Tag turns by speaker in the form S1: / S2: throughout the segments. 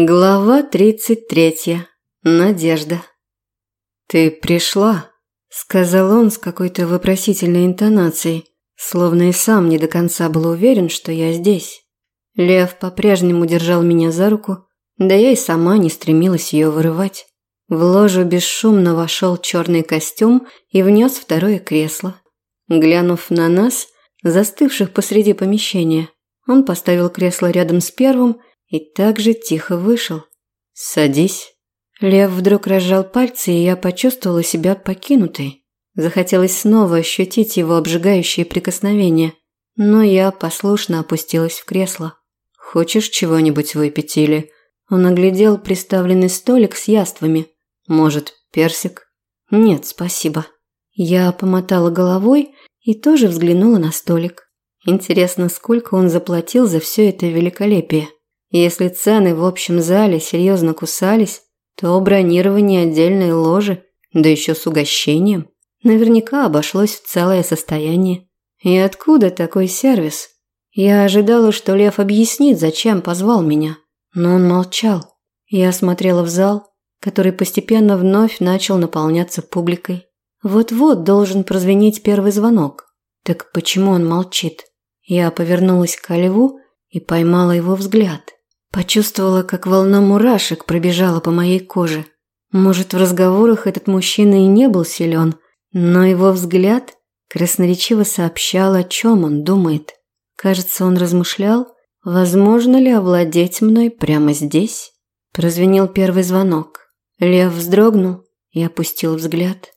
S1: Глава тридцать третья. Надежда. «Ты пришла», – сказал он с какой-то вопросительной интонацией, словно и сам не до конца был уверен, что я здесь. Лев по-прежнему держал меня за руку, да я и сама не стремилась ее вырывать. В ложу бесшумно вошел черный костюм и внес второе кресло. Глянув на нас, застывших посреди помещения, он поставил кресло рядом с первым и также тихо вышел. «Садись». Лев вдруг разжал пальцы, и я почувствовала себя покинутой. Захотелось снова ощутить его обжигающие прикосновения, но я послушно опустилась в кресло. «Хочешь чего-нибудь выпить или...» Он оглядел приставленный столик с яствами. «Может, персик?» «Нет, спасибо». Я помотала головой и тоже взглянула на столик. Интересно, сколько он заплатил за все это великолепие. Если цены в общем зале серьезно кусались, то бронирование отдельной ложи, да еще с угощением, наверняка обошлось в целое состояние. И откуда такой сервис? Я ожидала, что Лев объяснит, зачем позвал меня, но он молчал. Я смотрела в зал, который постепенно вновь начал наполняться публикой. Вот-вот должен прозвенеть первый звонок. Так почему он молчит? Я повернулась к Льву и поймала его взгляд. Почувствовала, как волна мурашек пробежала по моей коже. Может, в разговорах этот мужчина и не был силен, но его взгляд красноречиво сообщал, о чем он думает. Кажется, он размышлял, возможно ли овладеть мной прямо здесь. Прозвенел первый звонок. Лев вздрогнул и опустил взгляд.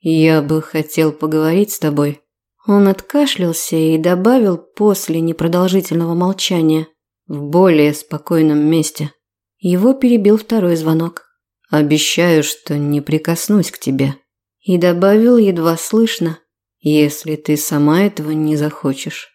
S1: «Я бы хотел поговорить с тобой». Он откашлялся и добавил после непродолжительного молчания – в более спокойном месте. Его перебил второй звонок. Обещаю, что не прикоснусь к тебе. И добавил едва слышно, если ты сама этого не захочешь.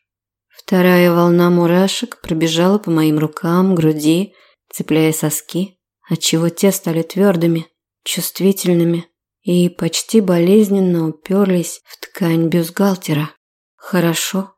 S1: Вторая волна мурашек пробежала по моим рукам, груди, цепляя соски, отчего те стали твердыми, чувствительными и почти болезненно уперлись в ткань бюстгальтера. Хорошо.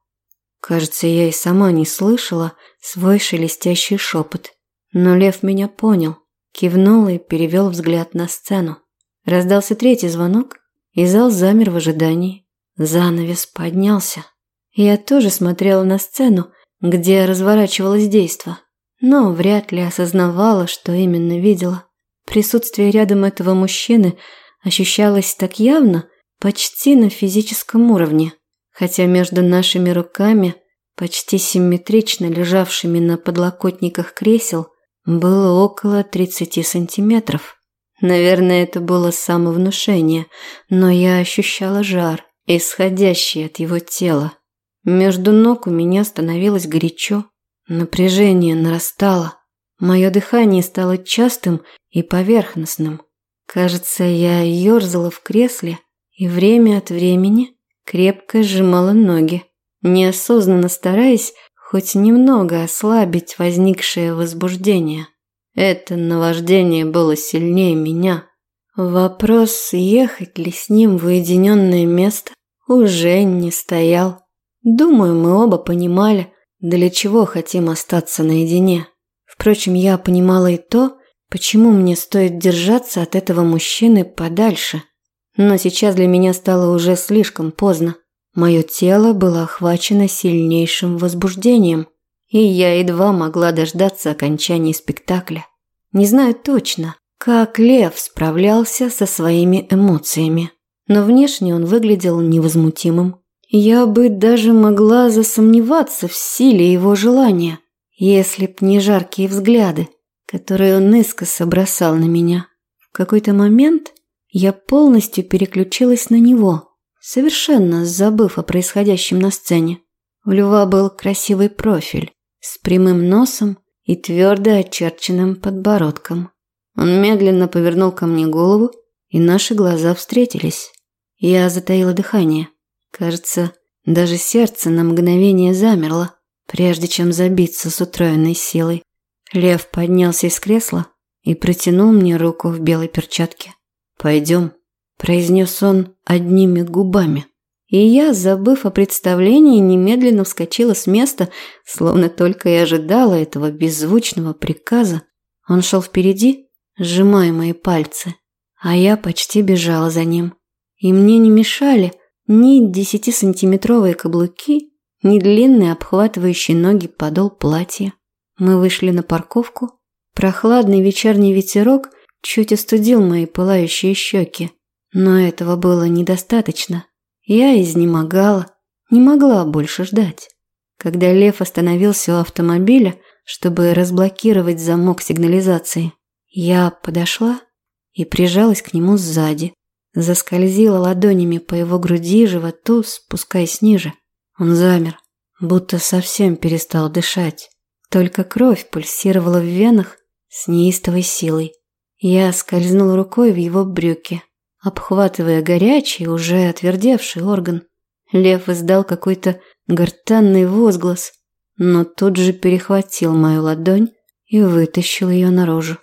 S1: Кажется, я и сама не слышала свой шелестящий шепот. Но лев меня понял, кивнул и перевел взгляд на сцену. Раздался третий звонок, и зал замер в ожидании. Занавес поднялся. Я тоже смотрела на сцену, где разворачивалось действо, но вряд ли осознавала, что именно видела. Присутствие рядом этого мужчины ощущалось так явно, почти на физическом уровне хотя между нашими руками, почти симметрично лежавшими на подлокотниках кресел, было около 30 сантиметров. Наверное, это было самовнушение, но я ощущала жар, исходящий от его тела. Между ног у меня становилось горячо, напряжение нарастало. Мое дыхание стало частым и поверхностным. Кажется, я ерзала в кресле и время от времени крепко сжимала ноги, неосознанно стараясь хоть немного ослабить возникшее возбуждение. Это наваждение было сильнее меня. Вопрос, ехать ли с ним в уединенное место, уже не стоял. Думаю, мы оба понимали, для чего хотим остаться наедине. Впрочем, я понимала и то, почему мне стоит держаться от этого мужчины подальше – но сейчас для меня стало уже слишком поздно. Мое тело было охвачено сильнейшим возбуждением, и я едва могла дождаться окончания спектакля. Не знаю точно, как Лев справлялся со своими эмоциями, но внешне он выглядел невозмутимым. Я бы даже могла засомневаться в силе его желания, если б не жаркие взгляды, которые он искоса бросал на меня. В какой-то момент я полностью переключилась на него, совершенно забыв о происходящем на сцене. У Льва был красивый профиль с прямым носом и твердо очерченным подбородком. Он медленно повернул ко мне голову, и наши глаза встретились. Я затаила дыхание. Кажется, даже сердце на мгновение замерло, прежде чем забиться с утроенной силой. Лев поднялся из кресла и протянул мне руку в белой перчатке. «Пойдем», – произнес он одними губами. И я, забыв о представлении, немедленно вскочила с места, словно только и ожидала этого беззвучного приказа. Он шел впереди, сжимая мои пальцы, а я почти бежала за ним. И мне не мешали ни десятисантиметровые каблуки, ни длинный обхватывающий ноги подол платья. Мы вышли на парковку. Прохладный вечерний ветерок чуть остудил мои пылающие щеки. Но этого было недостаточно. Я изнемогала, не могла больше ждать. Когда Лев остановился у автомобиля, чтобы разблокировать замок сигнализации, я подошла и прижалась к нему сзади. Заскользила ладонями по его груди и животу, спускаясь ниже. Он замер, будто совсем перестал дышать. Только кровь пульсировала в венах с неистовой силой. Я скользнула рукой в его брюки, обхватывая горячий, уже отвердевший орган. Лев издал какой-то гортанный возглас, но тут же перехватил мою ладонь и вытащил ее наружу.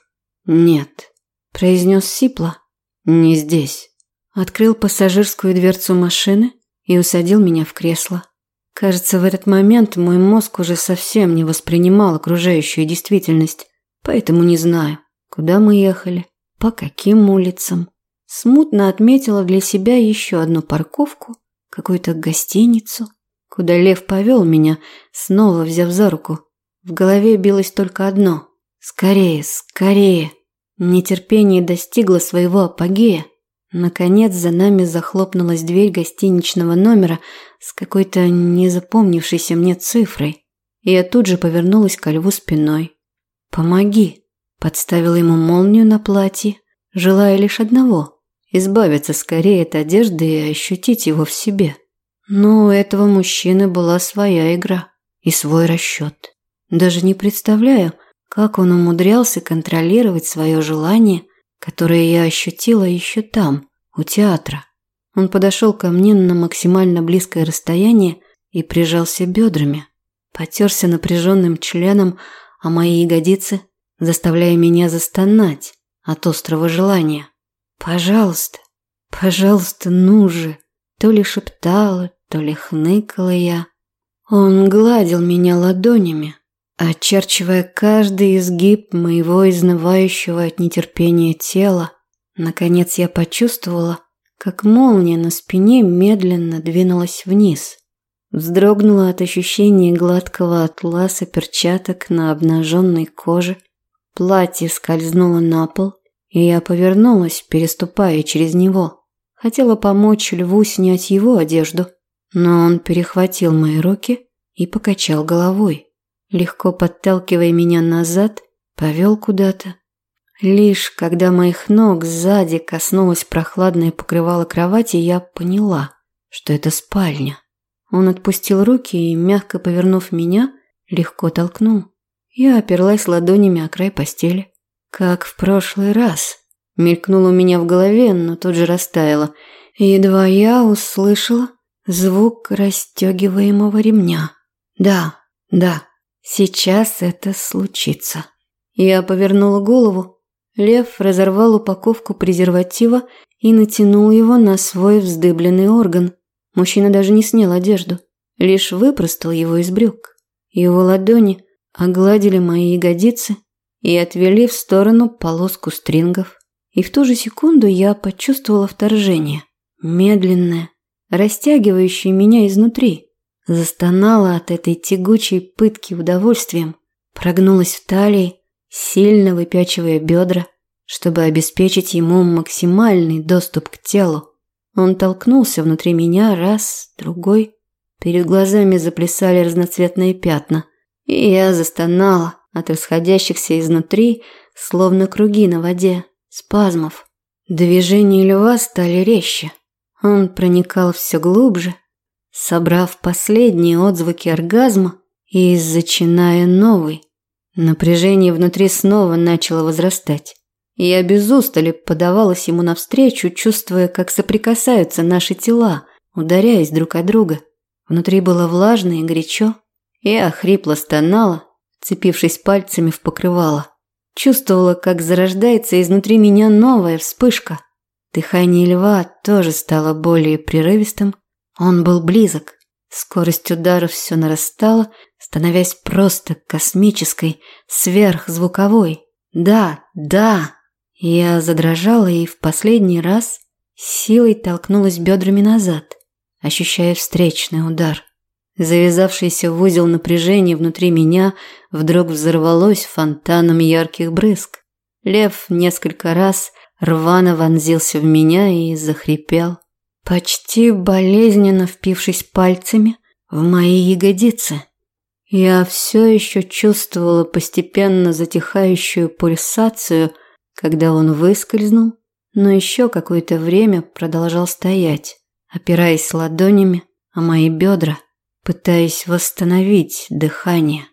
S1: «Нет», – произнес Сипла, – «не здесь». Открыл пассажирскую дверцу машины и усадил меня в кресло. Кажется, в этот момент мой мозг уже совсем не воспринимал окружающую действительность, поэтому не знаю, куда мы ехали, по каким улицам. Смутно отметила для себя еще одну парковку, какую-то гостиницу, куда Лев повел меня, снова взяв за руку. В голове билось только одно – скорее, скорее. Нетерпение достигло своего апогея. Наконец за нами захлопнулась дверь гостиничного номера с какой-то незапомнившейся мне цифрой. И я тут же повернулась ко льву спиной. «Помоги!» – подставила ему молнию на платье, желая лишь одного – избавиться скорее от одежды и ощутить его в себе. Но у этого мужчины была своя игра и свой расчет. Даже не представляю, как он умудрялся контролировать свое желание – которое я ощутила еще там, у театра. Он подошел ко мне на максимально близкое расстояние и прижался бедрами, потерся напряженным членом о мои ягодицы, заставляя меня застонать от острого желания. «Пожалуйста, пожалуйста, ну же!» То ли шептала, то ли хныкала я. Он гладил меня ладонями, очерчивая каждый изгиб моего изнывающего от нетерпения тела. Наконец я почувствовала, как молния на спине медленно двинулась вниз. Вздрогнула от ощущения гладкого атласа перчаток на обнаженной коже. Платье скользнуло на пол, и я повернулась, переступая через него. Хотела помочь льву снять его одежду, но он перехватил мои руки и покачал головой легко подталкивая меня назад, повел куда-то. Лишь когда моих ног сзади коснулось прохладное покрывало кровати, я поняла, что это спальня. Он отпустил руки и, мягко повернув меня, легко толкнул. Я оперлась ладонями о край постели. Как в прошлый раз. Мелькнуло у меня в голове, но тут же растаяло. Едва я услышала звук расстегиваемого ремня. Да, да, Сейчас это случится. Я повернула голову. Лев разорвал упаковку презерватива и натянул его на свой вздыбленный орган. Мужчина даже не снял одежду, лишь выпростал его из брюк. Его ладони огладили мои ягодицы и отвели в сторону полоску стрингов. И в ту же секунду я почувствовала вторжение, медленное, растягивающее меня изнутри. Застонала от этой тягучей пытки удовольствием, прогнулась в талии, сильно выпячивая бедра, чтобы обеспечить ему максимальный доступ к телу. Он толкнулся внутри меня раз, другой. Перед глазами заплясали разноцветные пятна, я застонала от расходящихся изнутри, словно круги на воде, спазмов. Движения льва стали резче. Он проникал все глубже, собрав последние отзвуки оргазма и зачиная новый. Напряжение внутри снова начало возрастать. Я без устали подавалась ему навстречу, чувствуя, как соприкасаются наши тела, ударяясь друг от друга. Внутри было влажно и горячо. Я хрипло стонала, цепившись пальцами в покрывало. Чувствовала, как зарождается изнутри меня новая вспышка. Дыхание льва тоже стало более прерывистым, он был близок. Скорость ударов все нарастала, становясь просто космической, сверхзвуковой. Да, да. Я задрожала и в последний раз силой толкнулась бедрами назад, ощущая встречный удар. Завязавшийся в узел напряжения внутри меня вдруг взорвалось фонтаном ярких брызг. Лев несколько раз рвано вонзился в меня и захрипел, почти болезненно впившись пальцами в мои ягодицы. Я все еще чувствовала постепенно затихающую пульсацию, когда он выскользнул, но еще какое-то время продолжал стоять, опираясь ладонями о мои бедра, пытаясь восстановить дыхание.